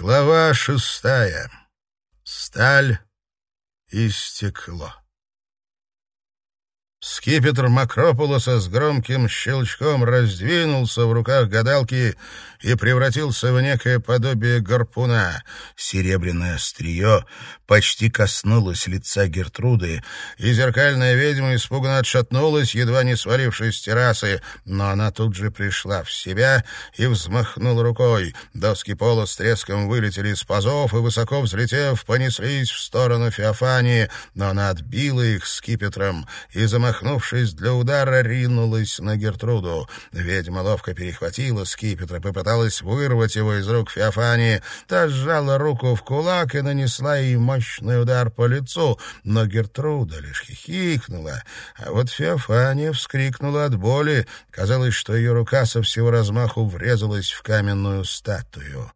Глава шестая. Сталь и стекло. Скипетр Макрополоса с громким щелчком раздвинулся в руках гадалки и превратился в некое подобие гарпуна. Серебряное острие почти коснулось лица Гертруды, и зеркальная ведьма испуганно отшатнулась, едва не свалившись с террасы, но она тут же пришла в себя и взмахнула рукой. Доски пола с треском вылетели из пазов и, высоко взлетев, понеслись в сторону Феофании, но она отбила их скипетром и, замахнувшись для удара, ринулась на Гертруду. Ведьма ловко перехватила скипетр и попыталась вырвать его из рук Феофании. Та сжала руку в кулак и нанесла ей мощный удар по лицу, но Гертруда лишь хихикнула. А вот Феофания вскрикнула от боли. Казалось, что ее рука со всего размаху врезалась в каменную статую.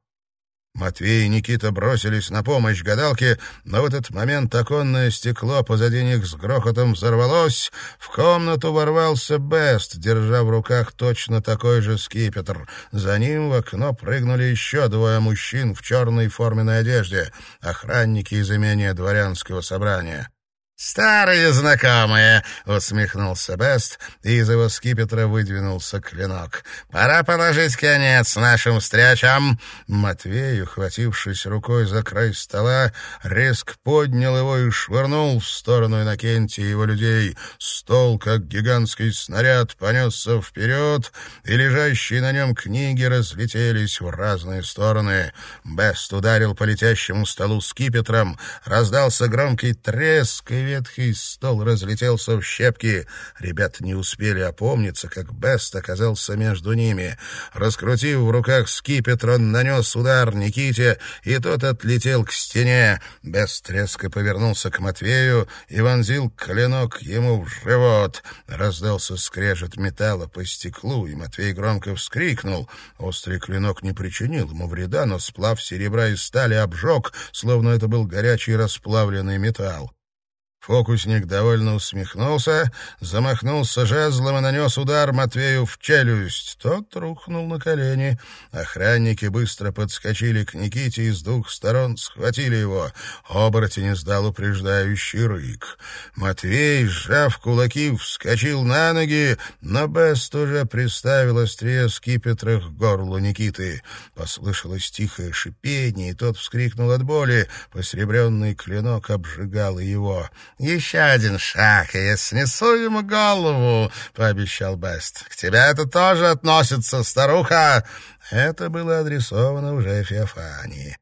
Матвей и Никита бросились на помощь гадалке, но в этот момент оконное стекло позади них с грохотом взорвалось. В комнату ворвался Бест, держа в руках точно такой же скипетр. За ним в окно прыгнули еще двое мужчин в черной форменной одежде, охранники из имения дворянского собрания. «Старые знакомые!» — усмехнулся Бест, и из его скипетра выдвинулся клинок. «Пора положить конец нашим встречам!» Матвей, ухватившись рукой за край стола, резко поднял его и швырнул в сторону Иннокентия и его людей. Стол, как гигантский снаряд, понесся вперед, и лежащие на нем книги разлетелись в разные стороны. Бест ударил по летящему столу скипетром, раздался громкий треск, и ветхий стол разлетелся в щепки. Ребята не успели опомниться, как Бест оказался между ними. Раскрутив в руках скипетр, он нанес удар Никите, и тот отлетел к стене. Бест резко повернулся к Матвею и вонзил клинок ему в живот. Раздался скрежет металла по стеклу, и Матвей громко вскрикнул. Острый клинок не причинил ему вреда, но сплав серебра и стали обжег, словно это был горячий расплавленный металл. Фокусник довольно усмехнулся, замахнулся жезлом и нанес удар Матвею в челюсть. Тот рухнул на колени. Охранники быстро подскочили к Никите и с двух сторон схватили его. Оборотень издал упреждающий рык. Матвей, сжав кулаки, вскочил на ноги, но Бест уже приставил острие скипетра к горлу Никиты. Послышалось тихое шипение, и тот вскрикнул от боли. Посребренный клинок обжигал его. «Еще один шаг, и я снесу ему голову», — пообещал Бест. «К тебе это тоже относится, старуха!» Это было адресовано уже Феофании.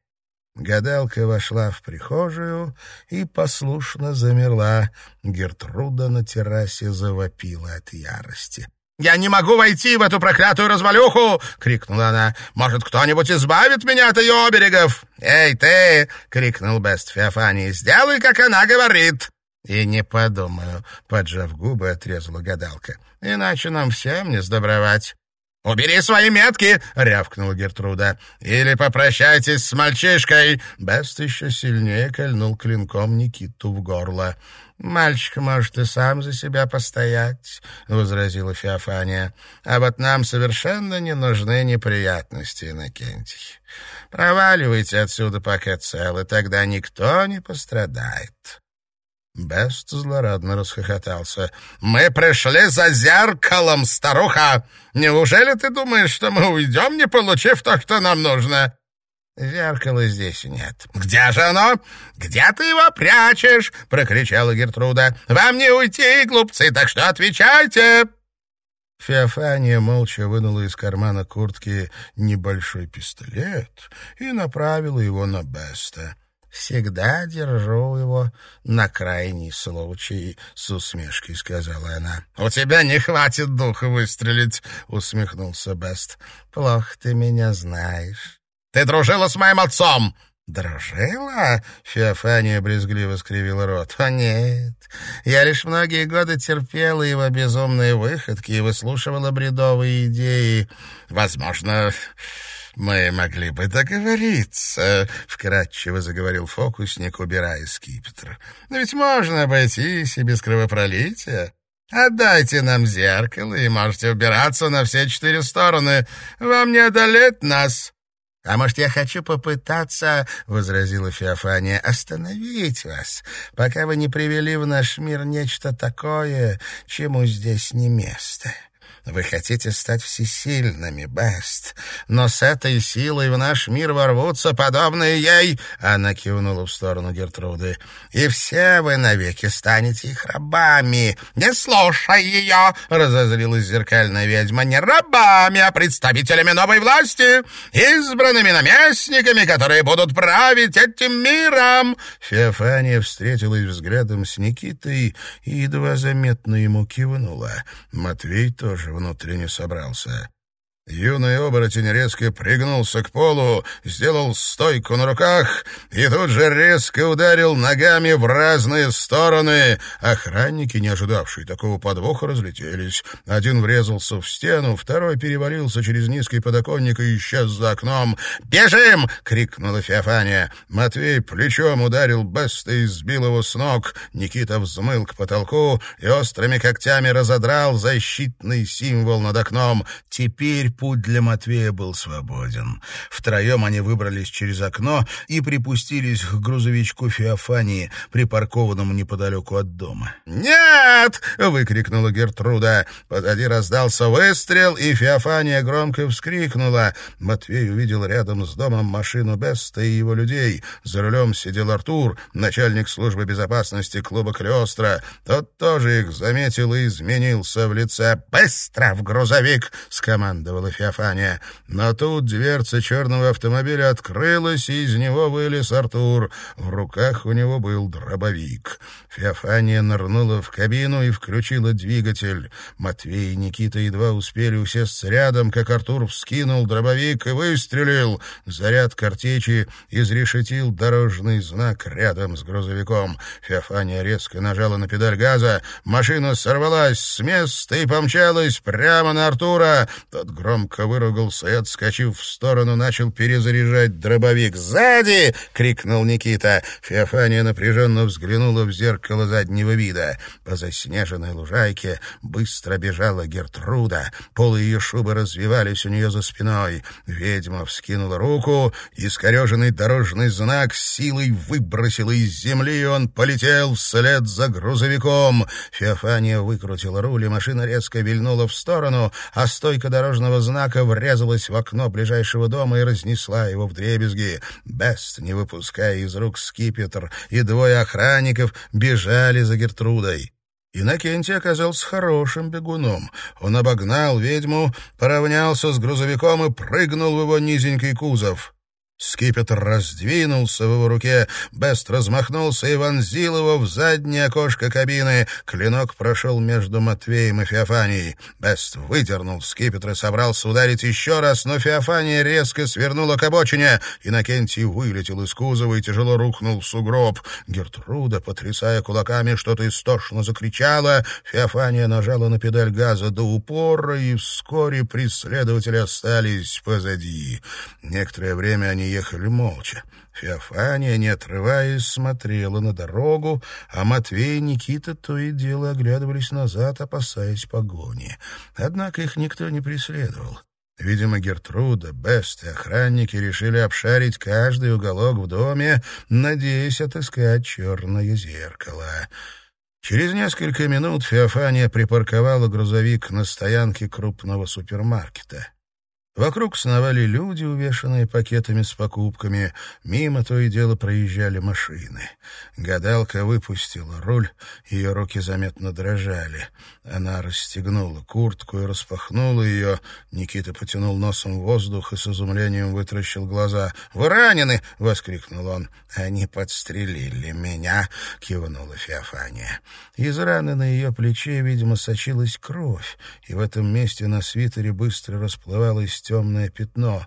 Гадалка вошла в прихожую и послушно замерла. Гертруда на террасе завопила от ярости. «Я не могу войти в эту проклятую развалюху!» — крикнула она. «Может, кто-нибудь избавит меня от ее оберегов?» «Эй, ты!» — крикнул Бест Феофании. «Сделай, как она говорит!» «И не подумаю», — поджав губы, отрезала гадалка. «Иначе нам всем не сдобровать». «Убери свои метки!» — рявкнула Гертруда. «Или попрощайтесь с мальчишкой!» Бест еще сильнее кольнул клинком Никиту в горло. «Мальчик может и сам за себя постоять», — возразила Феофания. «А вот нам совершенно не нужны неприятности, Иннокентий. Проваливайте отсюда, пока целы, тогда никто не пострадает». Бест злорадно расхохотался. «Мы пришли за зеркалом, старуха! Неужели ты думаешь, что мы уйдем, не получив то, что нам нужно?» «Зеркала здесь нет». «Где же оно? Где ты его прячешь?» — прокричала Гертруда. «Вам не уйти, глупцы, так что отвечайте!» Феофания молча вынула из кармана куртки небольшой пистолет и направила его на Беста. «Всегда держу его на крайний случай», — с усмешкой сказала она. «У тебя не хватит духа выстрелить», — усмехнулся Бест. «Плохо ты меня знаешь». «Ты дружила с моим отцом!» «Дружила?» — Феофания брезгливо скривила рот. «О, нет. Я лишь многие годы терпела его безумные выходки и выслушивала бредовые идеи. Возможно, мы могли бы договориться, — вкратчиво заговорил фокусник, убирая скипетр. Но ведь можно обойтись и без кровопролития. Отдайте нам зеркало, и можете убираться на все четыре стороны. Вам не одолеть нас. «А может, я хочу попытаться, — возразила Феофания, — остановить вас, пока вы не привели в наш мир нечто такое, чему здесь не место». Вы хотите стать всесильными, Бест, но с этой силой в наш мир ворвутся подобные ей, она кивнула в сторону Гертруды, и все вы навеки станете их рабами. Не слушай ее, разозлилась зеркальная ведьма, не рабами, а представителями новой власти, избранными наместниками, которые будут править этим миром. Феофания встретилась взглядом с Никитой и едва заметно ему кивнула. Матвей тоже внутренне собрался. Юный оборотень резко пригнулся к полу, сделал стойку на руках и тут же резко ударил ногами в разные стороны. Охранники, не ожидавшие такого подвоха, разлетелись. Один врезался в стену, второй перевалился через низкий подоконник и исчез за окном. «Бежим!» — крикнула Феофания. Матвей плечом ударил Беста и сбил его с ног. Никита взмыл к потолку и острыми когтями разодрал защитный символ над окном. Теперь путь для Матвея был свободен. Втроем они выбрались через окно и припустились к грузовичку Феофании, припаркованному неподалеку от дома. «Нет!» — выкрикнула Гертруда. Позади раздался выстрел, и Феофания громко вскрикнула. Матвей увидел рядом с домом машину Беста и его людей. За рулем сидел Артур, начальник службы безопасности клуба Клеостро. Тот тоже их заметил и изменился в лице. «Быстро в грузовик!» — скомандовал сказала Феофания. Но тут дверца черного автомобиля открылась, и из него вылез Артур. В руках у него был дробовик. Феофания нырнула в кабину и включила двигатель. Матвей и Никита едва успели усесться рядом, как Артур вскинул дробовик и выстрелил. Заряд картечи изрешетил дорожный знак рядом с грузовиком. Феофания резко нажала на педаль газа. Машина сорвалась с места и помчалась прямо на Артура. Тот громко громко выругался и, отскочив в сторону, начал перезаряжать дробовик. «Сзади!» — крикнул Никита. Феофания напряженно взглянула в зеркало заднего вида. По заснеженной лужайке быстро бежала Гертруда. Полы ее шубы развивались у нее за спиной. Ведьма вскинула руку, и скореженный дорожный знак силой выбросила из земли, и он полетел вслед за грузовиком. Феофания выкрутила руль, и машина резко вильнула в сторону, а стойка дорожного знака врезалась в окно ближайшего дома и разнесла его в дребезги. Бест, не выпуская из рук скипетр, и двое охранников бежали за Гертрудой. Иннокентий оказался хорошим бегуном. Он обогнал ведьму, поравнялся с грузовиком и прыгнул в его низенький кузов. Скипетр раздвинулся в его руке, Бест размахнулся и вонзил его в заднее окошко кабины. Клинок прошел между Матвеем и Феофанией. Бест выдернул скипетр и собрался ударить еще раз, но Феофания резко свернула к обочине. Иннокентий вылетел из кузова и тяжело рухнул в сугроб. Гертруда, потрясая кулаками, что-то истошно закричала. Феофания нажала на педаль газа до упора, и вскоре преследователи остались позади. Некоторое время они ехали молча. Феофания, не отрываясь, смотрела на дорогу, а Матвей и Никита то и дело оглядывались назад, опасаясь погони. Однако их никто не преследовал. Видимо, Гертруда, Бест и охранники решили обшарить каждый уголок в доме, надеясь отыскать черное зеркало. Через несколько минут Феофания припарковала грузовик на стоянке крупного супермаркета. Вокруг сновали люди, увешанные пакетами с покупками. Мимо то и дело проезжали машины. Гадалка выпустила руль, ее руки заметно дрожали. Она расстегнула куртку и распахнула ее. Никита потянул носом воздух и с изумлением вытращил глаза. «Вы ранены!» — воскликнул он. «Они подстрелили меня!» — кивнула Феофания. Из раны на ее плече, видимо, сочилась кровь, и в этом месте на свитере быстро расплывалась темное пятно.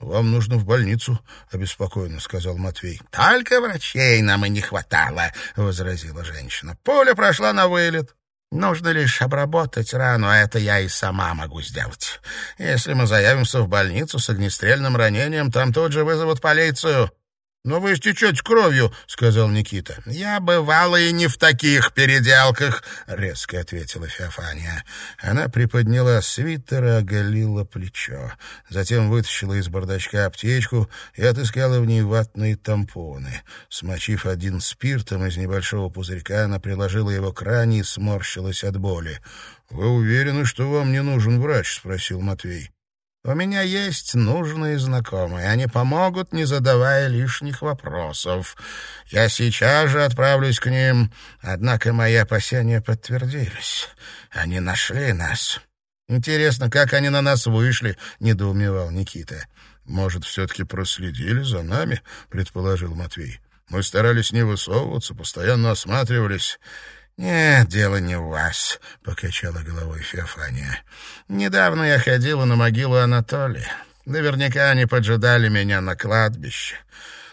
«Вам нужно в больницу», — обеспокоенно сказал Матвей. «Только врачей нам и не хватало», — возразила женщина. «Пуля прошла на вылет. Нужно лишь обработать рану, а это я и сама могу сделать. Если мы заявимся в больницу с огнестрельным ранением, там тут же вызовут полицию». «Но вы истечете кровью», — сказал Никита. «Я бывала и не в таких переделках», — резко ответила Феофания. Она приподняла свитер и оголила плечо. Затем вытащила из бардачка аптечку и отыскала в ней ватные тампоны. Смочив один спиртом из небольшого пузырька, она приложила его к ране и сморщилась от боли. «Вы уверены, что вам не нужен врач?» — спросил Матвей. У меня есть нужные знакомые. Они помогут, не задавая лишних вопросов. Я сейчас же отправлюсь к ним. Однако мои опасения подтвердились. Они нашли нас. Интересно, как они на нас вышли, недоумевал Никита. Может, все-таки проследили за нами, предположил Матвей. Мы старались не высовываться, постоянно осматривались. «Нет, дело не в вас», — покачала головой Феофания. «Недавно я ходила на могилу Анатолия. Наверняка они поджидали меня на кладбище.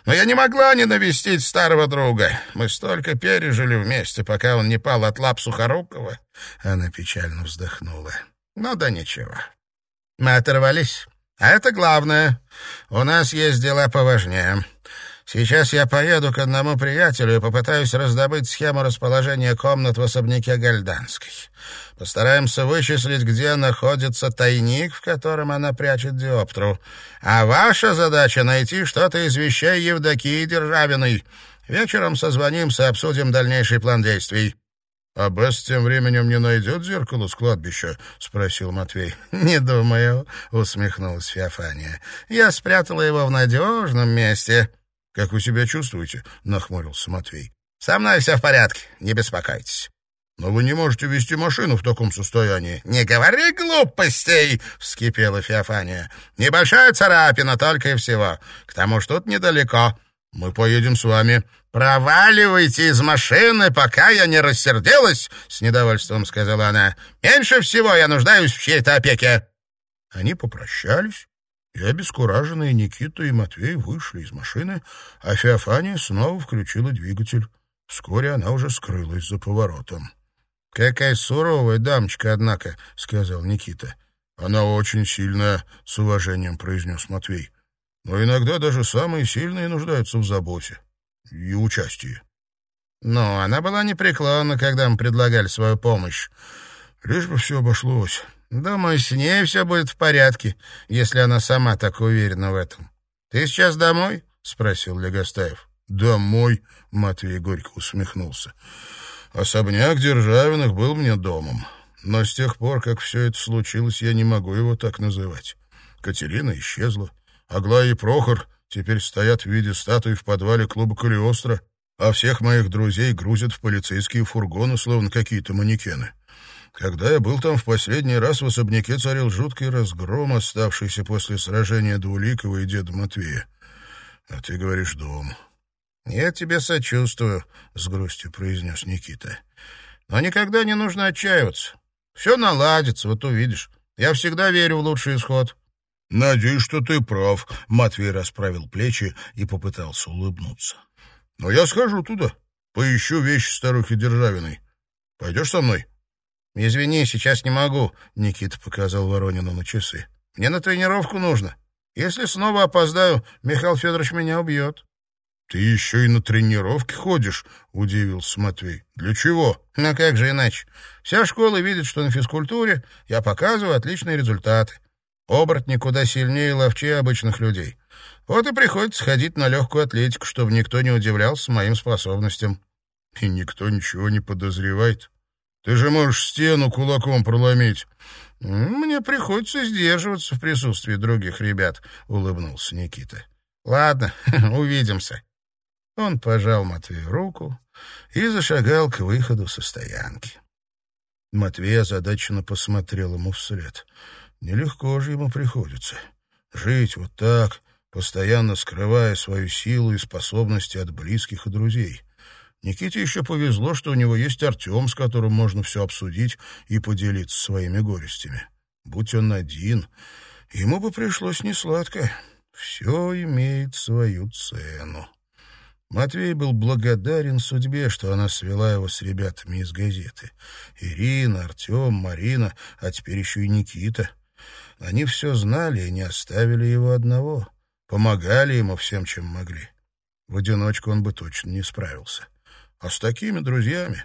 Но я не могла не навестить старого друга. Мы столько пережили вместе, пока он не пал от лап Сухорукова». Она печально вздохнула. «Ну да ничего. Мы оторвались. А это главное. У нас есть дела поважнее». Сейчас я поеду к одному приятелю и попытаюсь раздобыть схему расположения комнат в особняке Гальданской. Постараемся вычислить, где находится тайник, в котором она прячет диоптру. А ваша задача — найти что-то из вещей Евдокии Державиной. Вечером созвонимся, обсудим дальнейший план действий». «А Бесс тем временем не найдет зеркало с кладбища?» — спросил Матвей. «Не думаю», — усмехнулась Феофания. «Я спрятала его в надежном месте». «Как вы себя чувствуете?» — нахмурился Матвей. «Со мной все в порядке, не беспокойтесь». «Но вы не можете вести машину в таком состоянии». «Не говори глупостей!» — вскипела Феофания. «Небольшая царапина только и всего. К тому ж тут недалеко. Мы поедем с вами». «Проваливайте из машины, пока я не рассердилась!» — с недовольством сказала она. «Меньше всего я нуждаюсь в чьей-то опеке». Они попрощались и обескураженные Никита и Матвей вышли из машины, а Феофания снова включила двигатель. Вскоре она уже скрылась за поворотом. — Какая суровая дамочка, однако, — сказал Никита. — Она очень сильная, — с уважением произнес Матвей. — Но иногда даже самые сильные нуждаются в заботе и участии. — Но она была непреклонна, когда мы предлагали свою помощь. Лишь бы все обошлось. Думаю, с ней все будет в порядке, если она сама так уверена в этом. Ты сейчас домой? спросил Легостаев. Домой, Матвей горько усмехнулся. Особняк Державиных был мне домом. Но с тех пор, как все это случилось, я не могу его так называть. Катерина исчезла. Аглая и Прохор теперь стоят в виде статуи в подвале клуба «Калиостро», а всех моих друзей грузят в полицейские фургоны, словно какие-то манекены. Когда я был там в последний раз, в особняке царил жуткий разгром, оставшийся после сражения Двуликова и деда Матвея. А ты говоришь «дом». «Я тебе сочувствую», — с грустью произнес Никита. «Но никогда не нужно отчаиваться. Все наладится, вот увидишь. Я всегда верю в лучший исход». «Надеюсь, что ты прав», — Матвей расправил плечи и попытался улыбнуться. «Но я схожу туда, поищу вещи старухи Державиной. Пойдешь со мной?» «Извини, сейчас не могу», — Никита показал Воронину на часы. «Мне на тренировку нужно. Если снова опоздаю, Михаил Федорович меня убьет». «Ты еще и на тренировки ходишь?» — удивился Матвей. «Для чего?» «Ну как же иначе? Вся школа видит, что на физкультуре я показываю отличные результаты. Оборотни куда сильнее и ловчее обычных людей. Вот и приходится ходить на легкую атлетику, чтобы никто не удивлялся моим способностям». «И никто ничего не подозревает?» Ты же можешь стену кулаком проломить. Мне приходится сдерживаться в присутствии других ребят, улыбнулся Никита. Ладно, увидимся. Он пожал Матвею руку и зашагал к выходу со стоянки. Матвей озадаченно посмотрел ему вслед. Нелегко же ему приходится. Жить вот так, постоянно скрывая свою силу и способности от близких и друзей. Никите еще повезло, что у него есть Артем, с которым можно все обсудить и поделиться своими горестями. Будь он один, ему бы пришлось несладко. Все имеет свою цену. Матвей был благодарен судьбе, что она свела его с ребятами из газеты. Ирина, Артем, Марина, а теперь еще и Никита. Они все знали и не оставили его одного. Помогали ему всем, чем могли. В одиночку он бы точно не справился. А с такими друзьями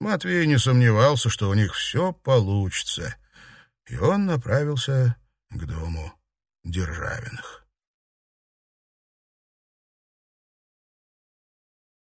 Матвей не сомневался, что у них все получится. И он направился к дому Державиных.